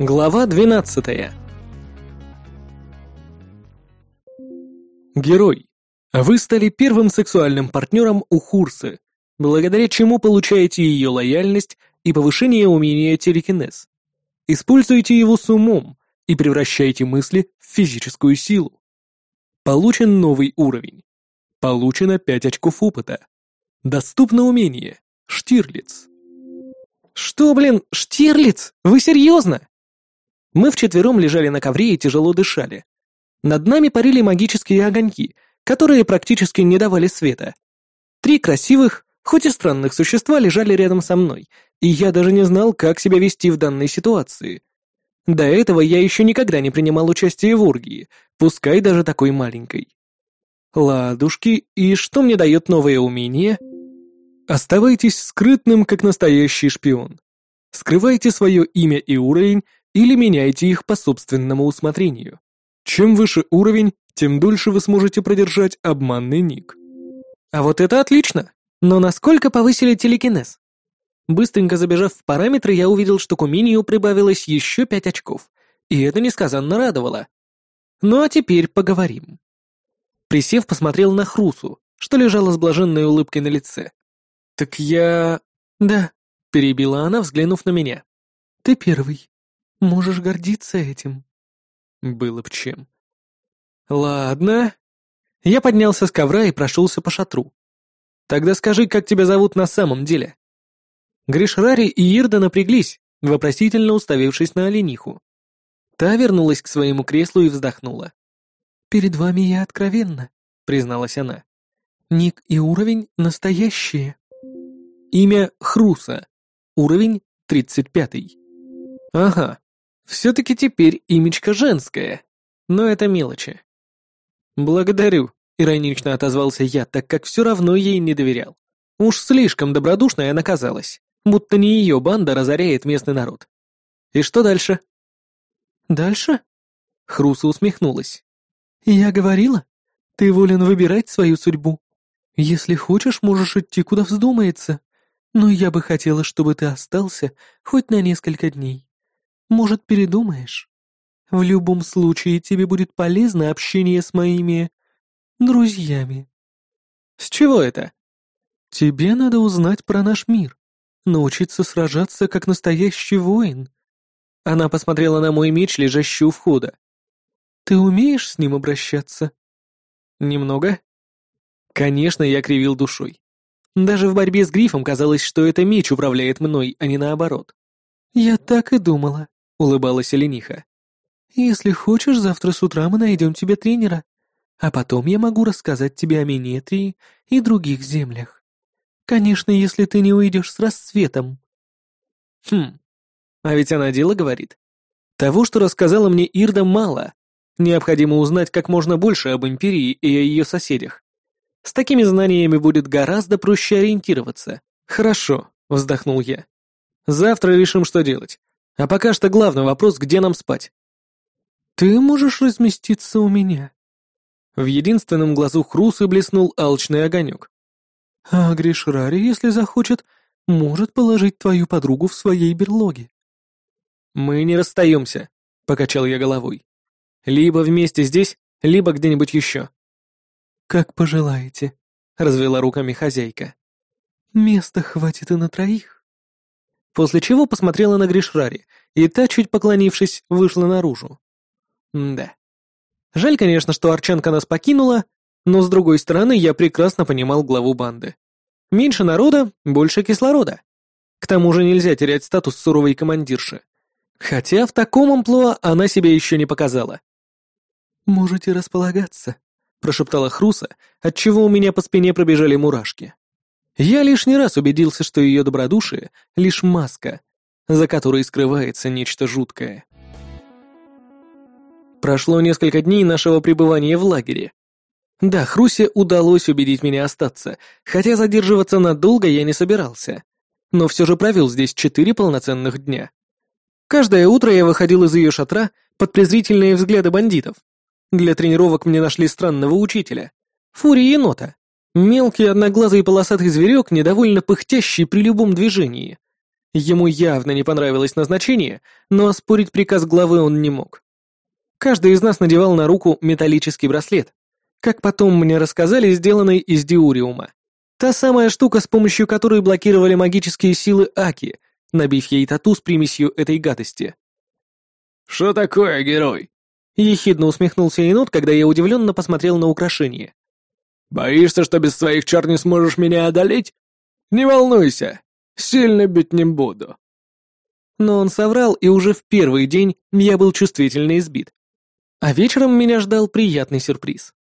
Глава 12. Герой. Вы стали первым сексуальным партнером у Хурсы, благодаря чему получаете ее лояльность и повышение умения телекинез. Используйте его с умом и превращайте мысли в физическую силу. Получен новый уровень. Получено 5 очков опыта. Доступно умение. Штирлиц. Что, блин, Штирлиц? Вы серьезно? Мы вчетвером лежали на ковре и тяжело дышали. Над нами парили магические огоньки, которые практически не давали света. Три красивых, хоть и странных существа лежали рядом со мной, и я даже не знал, как себя вести в данной ситуации. До этого я еще никогда не принимал участие в оргии, пускай даже такой маленькой. Ладушки, и что мне дает новое умение? Оставайтесь скрытным, как настоящий шпион. Скрывайте свое имя и уровень или меняйте их по собственному усмотрению. Чем выше уровень, тем дольше вы сможете продержать обманный ник. А вот это отлично! Но насколько повысили телекинез? Быстренько забежав в параметры, я увидел, что к умению прибавилось еще пять очков, и это несказанно радовало. Ну а теперь поговорим. Присев, посмотрел на Хрусу, что лежала с блаженной улыбкой на лице. «Так я...» «Да», — перебила она, взглянув на меня. «Ты первый. Можешь гордиться этим». Было б чем. «Ладно». Я поднялся с ковра и прошелся по шатру. «Тогда скажи, как тебя зовут на самом деле?» Гришрари и Ирда напряглись, вопросительно уставившись на олениху. Та вернулась к своему креслу и вздохнула. «Перед вами я откровенна», — призналась она. «Ник и уровень настоящие». Имя Хруса. Уровень тридцать пятый. Ага, все-таки теперь имечко женское. Но это мелочи. Благодарю, иронично отозвался я, так как все равно ей не доверял. Уж слишком добродушной она казалась, будто не ее банда разоряет местный народ. И что дальше? Дальше? Хруса усмехнулась. Я говорила, ты волен выбирать свою судьбу. Если хочешь, можешь идти, куда вздумается. Но я бы хотела, чтобы ты остался хоть на несколько дней. Может, передумаешь? В любом случае тебе будет полезно общение с моими... друзьями». «С чего это?» «Тебе надо узнать про наш мир, научиться сражаться как настоящий воин». Она посмотрела на мой меч, лежащий у входа. «Ты умеешь с ним обращаться?» «Немного». Конечно, я кривил душой. Даже в борьбе с грифом казалось, что это меч управляет мной, а не наоборот. «Я так и думала», — улыбалась Олениха. «Если хочешь, завтра с утра мы найдем тебе тренера, а потом я могу рассказать тебе о Минетрии и других землях. Конечно, если ты не уйдешь с рассветом». Хм, а ведь она дело говорит. Того, что рассказала мне Ирда, мало. Необходимо узнать как можно больше об Империи и о ее соседях. С такими знаниями будет гораздо проще ориентироваться. Хорошо, вздохнул я. Завтра решим, что делать. А пока что главный вопрос, где нам спать. Ты можешь разместиться у меня. В единственном глазу Хрусы блеснул алчный огонек. А Гришрари, если захочет, может положить твою подругу в своей берлоге. Мы не расстаемся, покачал я головой. Либо вместе здесь, либо где-нибудь еще. «Как пожелаете», — развела руками хозяйка. «Места хватит и на троих». После чего посмотрела на Гришрари, и та, чуть поклонившись, вышла наружу. М да. Жаль, конечно, что Арчанка нас покинула, но, с другой стороны, я прекрасно понимал главу банды. Меньше народа, больше кислорода. К тому же нельзя терять статус суровой командирши. Хотя в таком амплуа она себя еще не показала. «Можете располагаться», — прошептала Хруса, отчего у меня по спине пробежали мурашки. Я лишний раз убедился, что ее добродушие — лишь маска, за которой скрывается нечто жуткое. Прошло несколько дней нашего пребывания в лагере. Да, Хрусе удалось убедить меня остаться, хотя задерживаться надолго я не собирался. Но все же провел здесь четыре полноценных дня. Каждое утро я выходил из ее шатра под презрительные взгляды бандитов, для тренировок мне нашли странного учителя. Фури енота. Мелкий одноглазый полосатый зверек, недовольно пыхтящий при любом движении. Ему явно не понравилось назначение, но оспорить приказ главы он не мог. Каждый из нас надевал на руку металлический браслет, как потом мне рассказали, сделанный из диуриума. Та самая штука, с помощью которой блокировали магические силы Аки, набив ей тату с примесью этой гадости. «Что такое, герой?» Ехидно усмехнулся енот, когда я удивленно посмотрел на украшение. «Боишься, что без своих чар не сможешь меня одолеть? Не волнуйся, сильно бить не буду». Но он соврал, и уже в первый день я был чувствительно избит. А вечером меня ждал приятный сюрприз.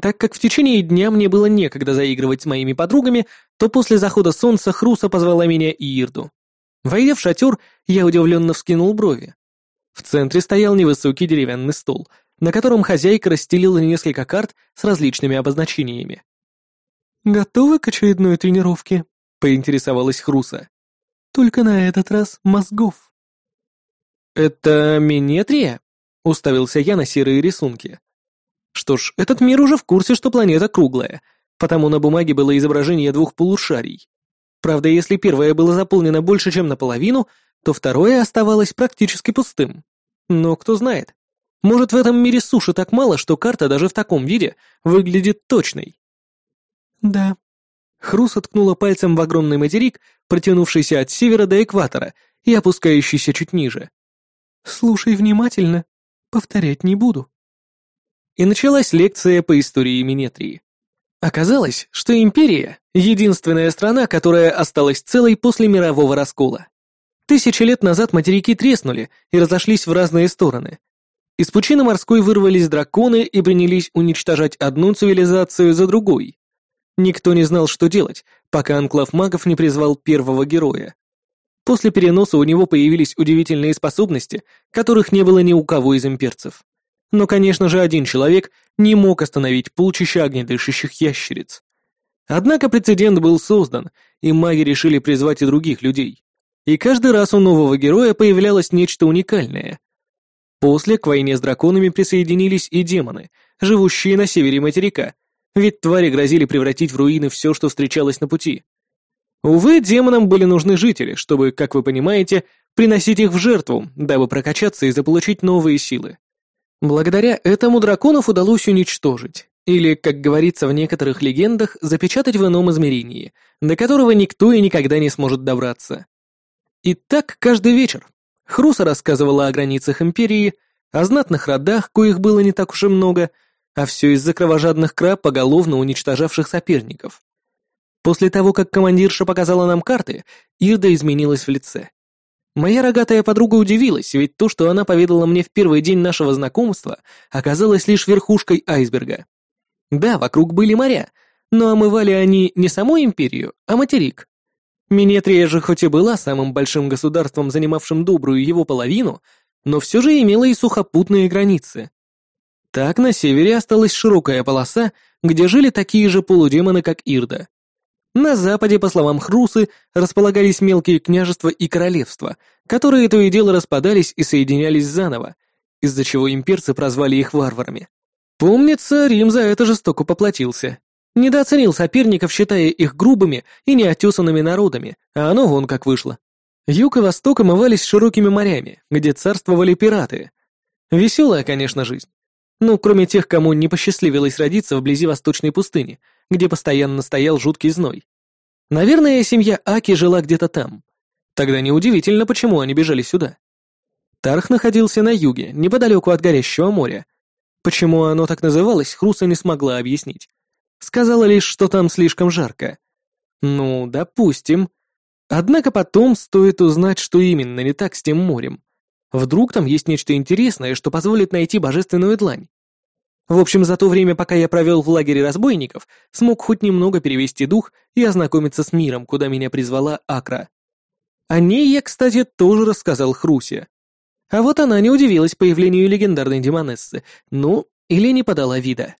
Так как в течение дня мне было некогда заигрывать с моими подругами, то после захода солнца Хруса позвала меня Ирду. Войдя в шатер, я удивленно вскинул брови. В центре стоял невысокий деревянный стол, на котором хозяйка расстелила несколько карт с различными обозначениями. «Готовы к очередной тренировке?» — поинтересовалась Хруса. «Только на этот раз мозгов». «Это Минетрия?» — уставился я на серые рисунки. Что ж, этот мир уже в курсе, что планета круглая, потому на бумаге было изображение двух полушарий. Правда, если первое было заполнено больше, чем наполовину, то второе оставалось практически пустым. Но кто знает, может в этом мире суши так мало, что карта даже в таком виде выглядит точной. Да. Хрус откнула пальцем в огромный материк, протянувшийся от севера до экватора и опускающийся чуть ниже. Слушай внимательно, повторять не буду и началась лекция по истории Минетрии. Оказалось, что Империя — единственная страна, которая осталась целой после мирового раскола. Тысячи лет назад материки треснули и разошлись в разные стороны. Из пучины морской вырвались драконы и принялись уничтожать одну цивилизацию за другой. Никто не знал, что делать, пока анклав магов не призвал первого героя. После переноса у него появились удивительные способности, которых не было ни у кого из имперцев. Но, конечно же, один человек не мог остановить полчища огнедышащих ящериц. Однако прецедент был создан, и маги решили призвать и других людей. И каждый раз у нового героя появлялось нечто уникальное. После к войне с драконами присоединились и демоны, живущие на севере материка, ведь твари грозили превратить в руины все, что встречалось на пути. Увы, демонам были нужны жители, чтобы, как вы понимаете, приносить их в жертву, дабы прокачаться и заполучить новые силы. Благодаря этому драконов удалось уничтожить, или, как говорится в некоторых легендах, запечатать в ином измерении, до которого никто и никогда не сможет добраться. И так каждый вечер. Хруса рассказывала о границах Империи, о знатных родах, коих было не так уж и много, а все из-за кровожадных краб, поголовно уничтожавших соперников. После того, как командирша показала нам карты, Ирда изменилась в лице. Моя рогатая подруга удивилась, ведь то, что она поведала мне в первый день нашего знакомства, оказалось лишь верхушкой айсберга. Да, вокруг были моря, но омывали они не саму империю, а материк. Минетрия же хоть и была самым большим государством, занимавшим добрую его половину, но все же имела и сухопутные границы. Так на севере осталась широкая полоса, где жили такие же полудемоны, как Ирда. На западе, по словам Хрусы, располагались мелкие княжества и королевства, которые то и дело распадались и соединялись заново, из-за чего имперцы прозвали их варварами. Помнится, Рим за это жестоко поплатился. Недооценил соперников, считая их грубыми и неотесанными народами, а оно вон как вышло. Юг и восток омывались широкими морями, где царствовали пираты. Веселая, конечно, жизнь. Ну, кроме тех, кому не посчастливилось родиться вблизи восточной пустыни, где постоянно стоял жуткий зной. Наверное, семья Аки жила где-то там. Тогда неудивительно, почему они бежали сюда. Тарх находился на юге, неподалеку от горящего моря. Почему оно так называлось, Хруса не смогла объяснить. Сказала лишь, что там слишком жарко. Ну, допустим. Однако потом стоит узнать, что именно не так с тем морем. Вдруг там есть нечто интересное, что позволит найти божественную длань. В общем, за то время, пока я провел в лагере разбойников, смог хоть немного перевести дух и ознакомиться с миром, куда меня призвала Акра. О ней я, кстати, тоже рассказал Хрусе. А вот она не удивилась появлению легендарной демонессы, ну, или не подала вида.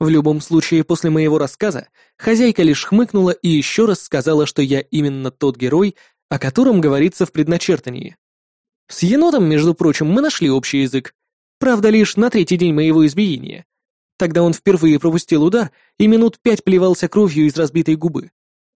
В любом случае, после моего рассказа, хозяйка лишь хмыкнула и еще раз сказала, что я именно тот герой, о котором говорится в предначертании. С енотом, между прочим, мы нашли общий язык. Правда, лишь на третий день моего избиения. Тогда он впервые пропустил удар и минут пять плевался кровью из разбитой губы.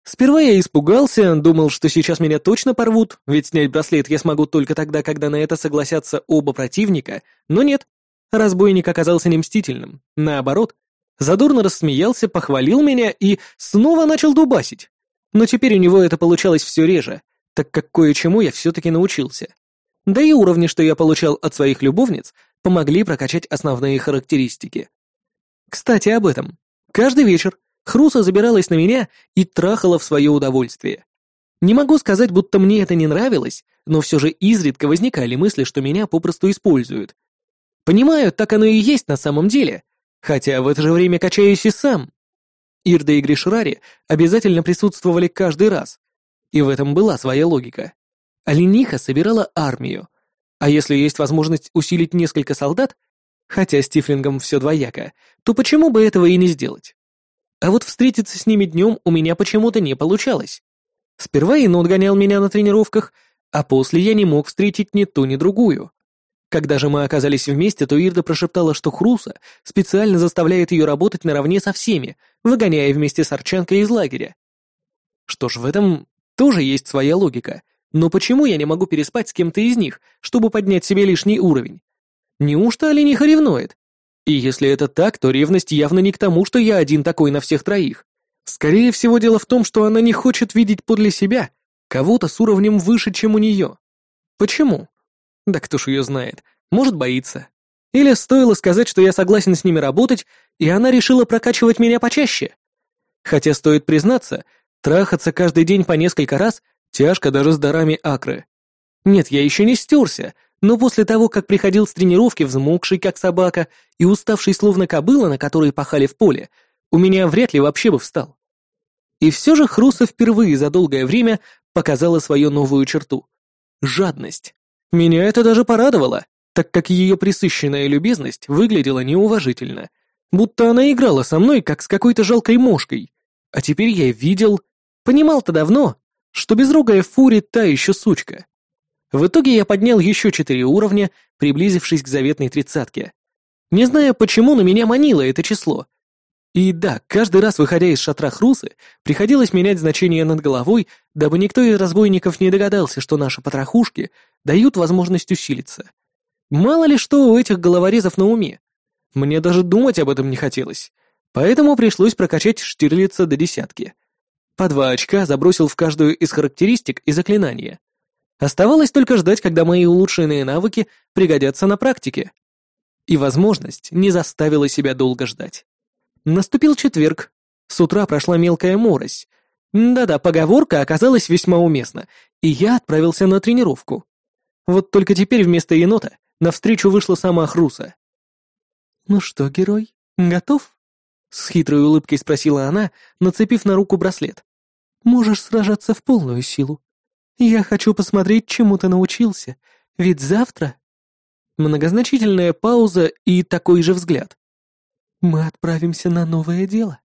Сперва я испугался, думал, что сейчас меня точно порвут, ведь снять браслет я смогу только тогда, когда на это согласятся оба противника, но нет. Разбойник оказался не мстительным, наоборот. Задорно рассмеялся, похвалил меня и снова начал дубасить. Но теперь у него это получалось все реже, так как кое-чему я все-таки научился. Да и уровни, что я получал от своих любовниц, помогли прокачать основные характеристики. Кстати, об этом. Каждый вечер Хруса забиралась на меня и трахала в свое удовольствие. Не могу сказать, будто мне это не нравилось, но все же изредка возникали мысли, что меня попросту используют. Понимаю, так оно и есть на самом деле, хотя в это же время качаюсь и сам. Ирда и Гришрари обязательно присутствовали каждый раз, и в этом была своя логика. Олениха собирала армию, а если есть возможность усилить несколько солдат, хотя с Тифлингом все двояко, то почему бы этого и не сделать? А вот встретиться с ними днем у меня почему-то не получалось. Сперва Инот гонял меня на тренировках, а после я не мог встретить ни ту, ни другую. Когда же мы оказались вместе, то Ирда прошептала, что Хруса специально заставляет ее работать наравне со всеми, выгоняя вместе с Арчанкой из лагеря. Что ж, в этом тоже есть своя логика. Но почему я не могу переспать с кем-то из них, чтобы поднять себе лишний уровень? Неужто Олениха ревнует? И если это так, то ревность явно не к тому, что я один такой на всех троих. Скорее всего, дело в том, что она не хочет видеть подле себя кого-то с уровнем выше, чем у нее. Почему? Да кто ж ее знает. Может, боится. Или стоило сказать, что я согласен с ними работать, и она решила прокачивать меня почаще. Хотя, стоит признаться, трахаться каждый день по несколько раз тяжко даже с дарами акры. Нет, я еще не стерся, но после того, как приходил с тренировки взмокший, как собака, и уставший словно кобыла, на которой пахали в поле, у меня вряд ли вообще бы встал. И все же Хруса впервые за долгое время показала свою новую черту — жадность. Меня это даже порадовало, так как ее присыщенная любезность выглядела неуважительно, будто она играла со мной, как с какой-то жалкой мошкой. А теперь я видел, понимал-то давно, что безрогая Фури та еще сучка. В итоге я поднял еще четыре уровня, приблизившись к заветной тридцатке. Не знаю, почему, но меня манило это число. И да, каждый раз, выходя из шатра Хрусы, приходилось менять значение над головой, дабы никто из разбойников не догадался, что наши потрохушки дают возможность усилиться. Мало ли что у этих головорезов на уме. Мне даже думать об этом не хотелось. Поэтому пришлось прокачать Штирлица до десятки. По два очка забросил в каждую из характеристик и заклинания. Оставалось только ждать, когда мои улучшенные навыки пригодятся на практике. И возможность не заставила себя долго ждать. Наступил четверг. С утра прошла мелкая морось. Да-да, поговорка оказалась весьма уместна, и я отправился на тренировку. Вот только теперь вместо енота навстречу вышла сама Хруса. «Ну что, герой, готов?» С хитрой улыбкой спросила она, нацепив на руку браслет. «Можешь сражаться в полную силу. «Я хочу посмотреть, чему ты научился, ведь завтра...» Многозначительная пауза и такой же взгляд. «Мы отправимся на новое дело».